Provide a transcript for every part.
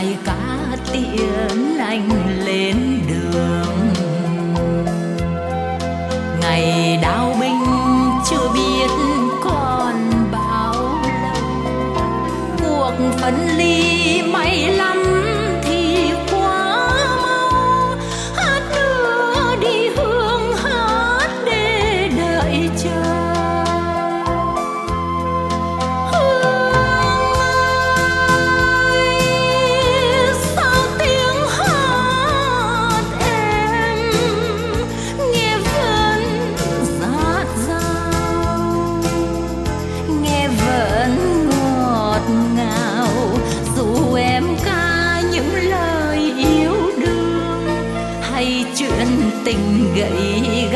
tay cá tiễn anh lên đường. Ngày đau binh chưa biết còn bao lâu, cuộc phân ly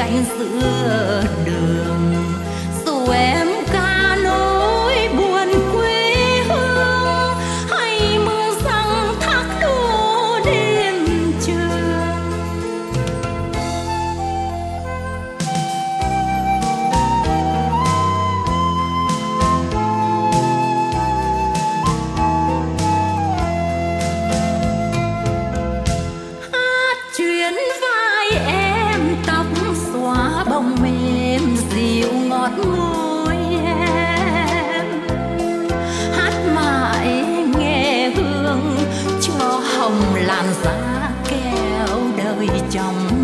颜色。làm ra kéo đời chồng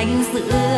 cánh giữa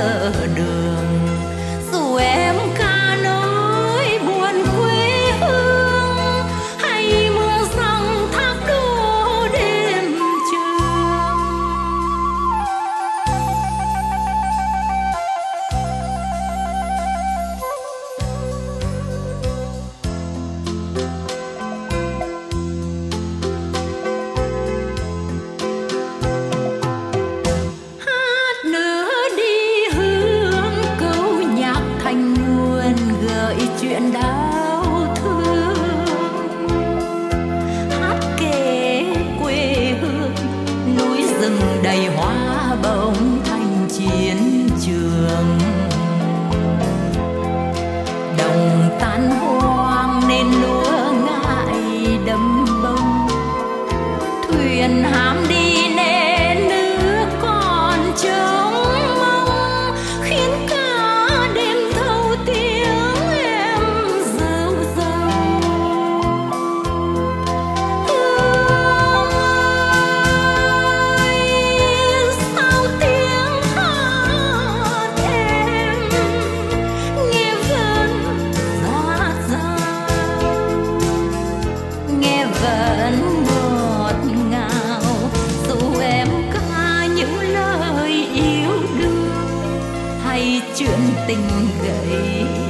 chuyện đau thương. Hát kể quê hương, núi rừng đầy hoa bông thành chiến trường. Đồng tan hồn tình người